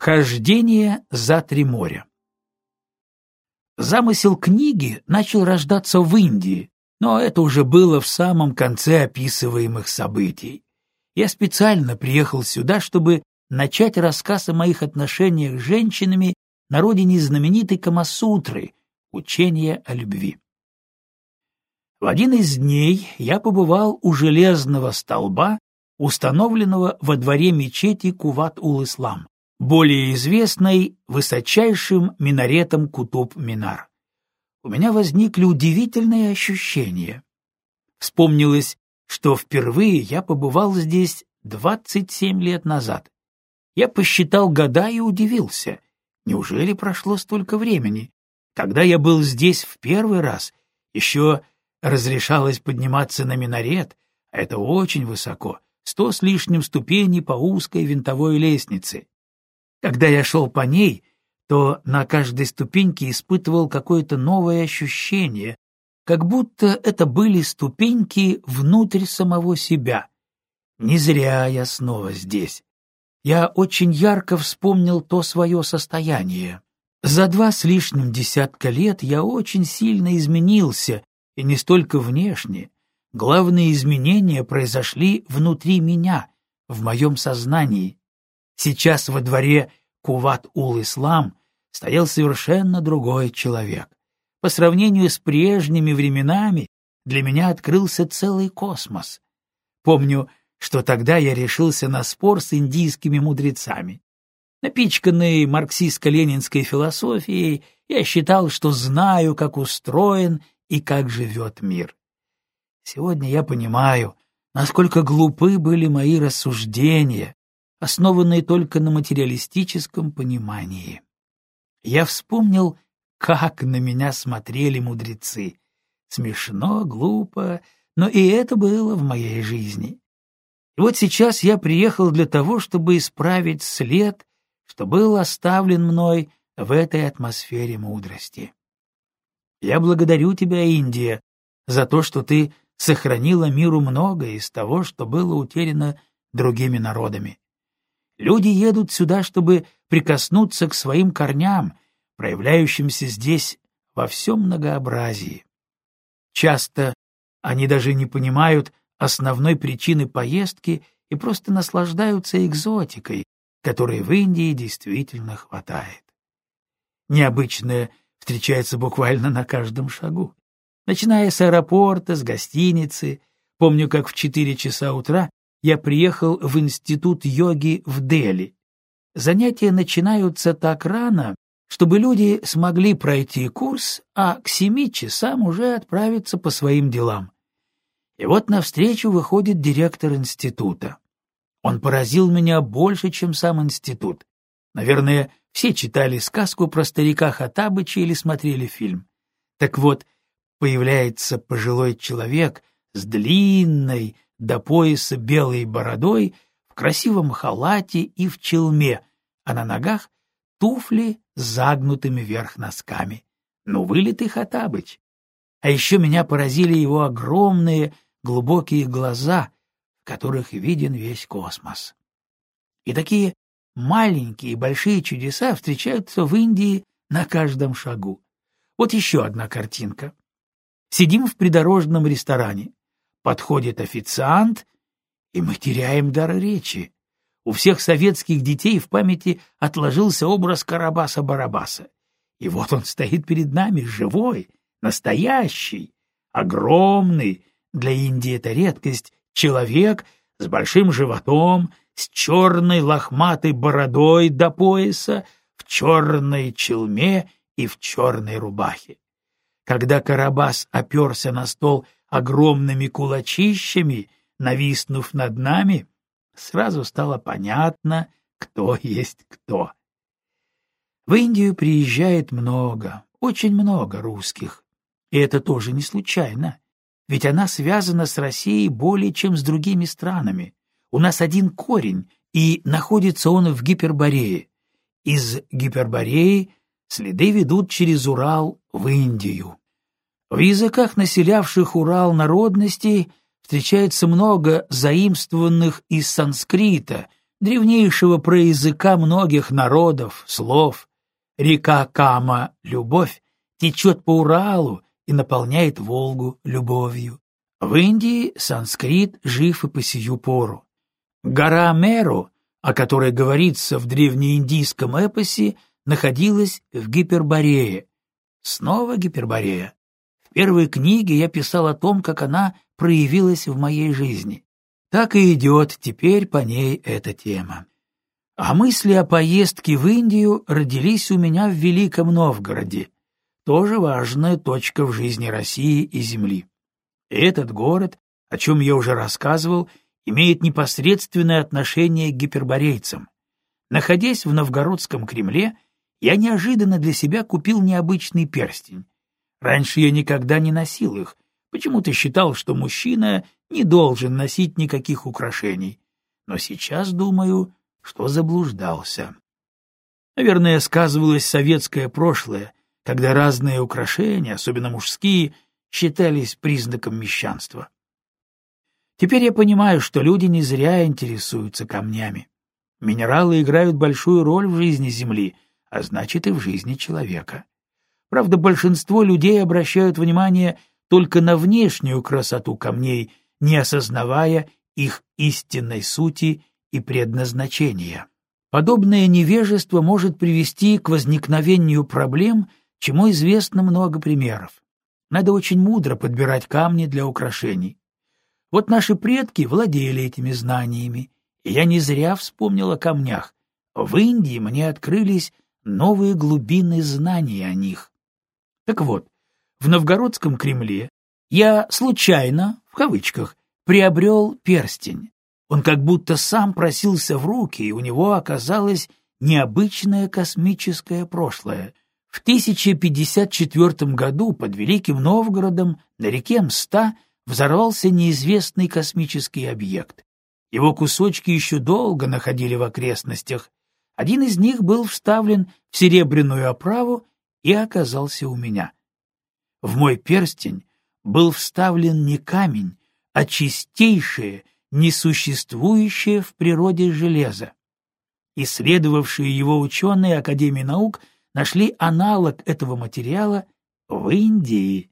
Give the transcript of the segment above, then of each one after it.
Хождение за три моря. Замысел книги начал рождаться в Индии, но это уже было в самом конце описываемых событий. Я специально приехал сюда, чтобы начать рассказ о моих отношениях с женщинами на родине знаменитой Камасутры, учения о любви. В один из дней я побывал у железного столба, установленного во дворе мечети Куват-ул-Ислам более известной высочайшим минаретом Кутуб-Минар. У меня возникли удивительные ощущения. Вспомнилось, что впервые я побывал здесь 27 лет назад. Я посчитал года и удивился. Неужели прошло столько времени? Когда я был здесь в первый раз, еще разрешалось подниматься на минарет, а это очень высоко, сто с лишним ступеней по узкой винтовой лестнице. Когда я шел по ней, то на каждой ступеньке испытывал какое-то новое ощущение, как будто это были ступеньки внутрь самого себя. Не зря я снова здесь. Я очень ярко вспомнил то свое состояние. За два с лишним десятка лет я очень сильно изменился, и не столько внешне. Главные изменения произошли внутри меня, в моем сознании. Сейчас во дворе Куват-ул-Ислам стоял совершенно другой человек. По сравнению с прежними временами для меня открылся целый космос. Помню, что тогда я решился на спор с индийскими мудрецами. Напичканный марксистско-ленинской философией, я считал, что знаю, как устроен и как живет мир. Сегодня я понимаю, насколько глупы были мои рассуждения, основанные только на материалистическом понимании. Я вспомнил, как на меня смотрели мудрецы. Смешно, глупо, но и это было в моей жизни. И вот сейчас я приехал для того, чтобы исправить след, что был оставлен мной в этой атмосфере мудрости. Я благодарю тебя, Индия, за то, что ты сохранила миру многое из того, что было утеряно другими народами. Люди едут сюда, чтобы прикоснуться к своим корням, проявляющимся здесь во всем многообразии. Часто они даже не понимают основной причины поездки и просто наслаждаются экзотикой, которой в Индии действительно хватает. Необычное встречается буквально на каждом шагу. Начиная с аэропорта, с гостиницы. Помню, как в четыре часа утра я приехал в институт йоги в Дели. Занятия начинаются так рано, чтобы люди смогли пройти курс, а к семи часам уже отправиться по своим делам. И вот навстречу выходит директор института. Он поразил меня больше, чем сам институт. Наверное, все читали сказку про старика Хатабыча или смотрели фильм. Так вот, появляется пожилой человек с длинной, до пояса белой бородой, в красивом халате и в челме, а на ногах туфли с загнутыми вверх носками. Ну, вылитый Хатабыч. А еще меня поразили его огромные глубокие глаза, в которых виден весь космос. И такие маленькие и большие чудеса встречаются в Индии на каждом шагу. Вот еще одна картинка. Сидим в придорожном ресторане. Подходит официант, и мы теряем дар речи. У всех советских детей в памяти отложился образ Карабаса-Барабаса. И вот он стоит перед нами, живой, настоящий, огромный, для Индии это редкость, человек с большим животом, с черной лохматой бородой до пояса, в черной челме и в черной рубахе. Когда Карабас оперся на стол огромными кулачищами, нависнув над нами, сразу стало понятно, кто есть кто. В Индию приезжает много, очень много русских. И это тоже не случайно, ведь она связана с Россией более чем с другими странами. У нас один корень, и находится он в Гиперборее. Из Гипербореи следы ведут через Урал в Индию. В языках населявших Урал народностей встречается много заимствованных из санскрита, древнейшего проязыка многих народов, слов. Река Кама — любовь, течет по Уралу и наполняет Волгу любовью. В Индии санскрит жив и по сию пору. Гора Меру, о которой говорится в древнеиндийском эпосе, находилась в Гиперборее. Снова Гиперборея. В первой книге я писал о том, как она проявилась в моей жизни. Так и идет теперь по ней эта тема. А мысли о поездке в Индию родились у меня в Великом Новгороде, тоже важная точка в жизни России и Земли. Этот город, о чем я уже рассказывал, имеет непосредственное отношение к гиперборейцам. Находясь в Новгородском Кремле, я неожиданно для себя купил необычный перстень. Раньше я никогда не носил их, почему-то считал, что мужчина не должен носить никаких украшений. Но сейчас думаю, что заблуждался. Наверное, сказывалось советское прошлое, когда разные украшения, особенно мужские, считались признаком мещанства. Теперь я понимаю, что люди не зря интересуются камнями. Минералы играют большую роль в жизни Земли, а значит и в жизни человека. Правда, большинство людей обращают внимание только на внешнюю красоту камней, не осознавая их истинной сути и предназначения. Подобное невежество может привести к возникновению проблем, чему известно много примеров. Надо очень мудро подбирать камни для украшений. Вот наши предки владели этими знаниями, и я не зря вспомнил о камнях. В Индии мне открылись новые глубины знаний о них. Так вот, в Новгородском Кремле я случайно, в кавычках, приобрел перстень. Он как будто сам просился в руки, и у него оказалось необычное космическое прошлое. В 1054 году под Великим Новгородом на реке Мста взорвался неизвестный космический объект. Его кусочки еще долго находили в окрестностях. Один из них был вставлен в серебряную оправу и оказался у меня. В мой перстень был вставлен не камень, а чистейшее, несуществующее в природе железо. Исследовавшие его ученые Академии наук нашли аналог этого материала в Индии.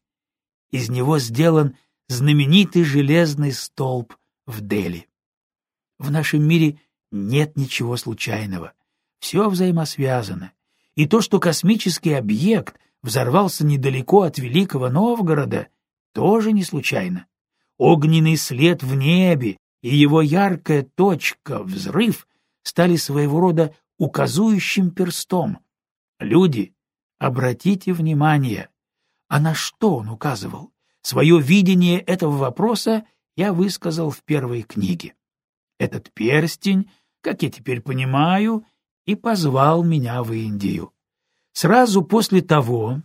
Из него сделан знаменитый железный столб в Дели. В нашем мире нет ничего случайного. Все взаимосвязано. И то, что космический объект взорвался недалеко от Великого Новгорода, тоже не случайно. Огненный след в небе и его яркая точка, взрыв, стали своего рода указующим перстом, Люди, обратите внимание, а на что он указывал? Свое видение этого вопроса я высказал в первой книге. Этот перстень, как я теперь понимаю, и позвал меня в Индию. Сразу после того,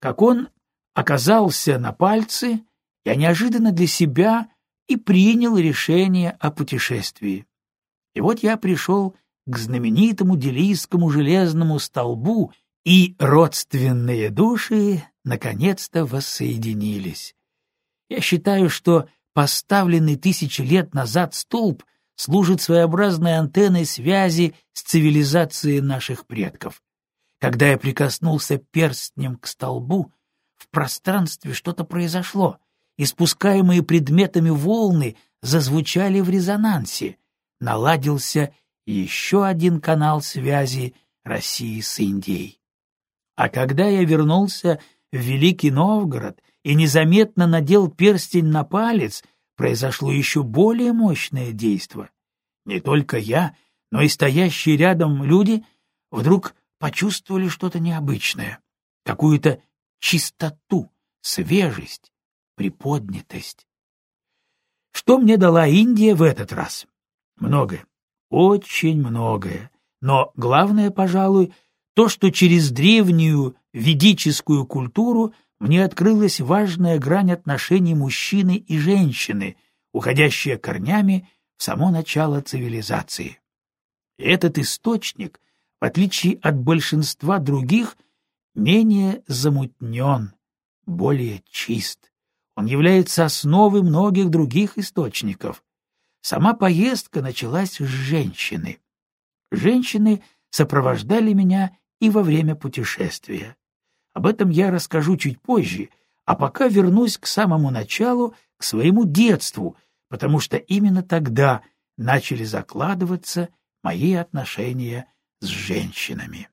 как он оказался на пальце, я неожиданно для себя и принял решение о путешествии. И вот я пришел к знаменитому делийскому железному столбу, и родственные души наконец-то воссоединились. Я считаю, что поставленный тысячи лет назад столб служит своеобразной антенной связи с цивилизацией наших предков. Когда я прикоснулся перстнем к столбу, в пространстве что-то произошло, и спускаемые предметами волны зазвучали в резонансе, наладился еще один канал связи России с Индией. А когда я вернулся в Великий Новгород и незаметно надел перстень на палец, произошло еще более мощное действо. Не только я, но и стоящие рядом люди вдруг почувствовали что-то необычное, какую-то чистоту, свежесть, приподнятость. Что мне дала Индия в этот раз? Многое очень многое. Но главное, пожалуй, то, что через древнюю ведическую культуру мне открылась важная грань отношений мужчины и женщины, уходящая корнями в само начало цивилизации. Этот источник, в отличие от большинства других, менее замутнен, более чист. Он является основой многих других источников. Сама поездка началась с женщины. Женщины сопровождали меня и во время путешествия. Об этом я расскажу чуть позже, а пока вернусь к самому началу, к своему детству, потому что именно тогда начали закладываться мои отношения с женщинами.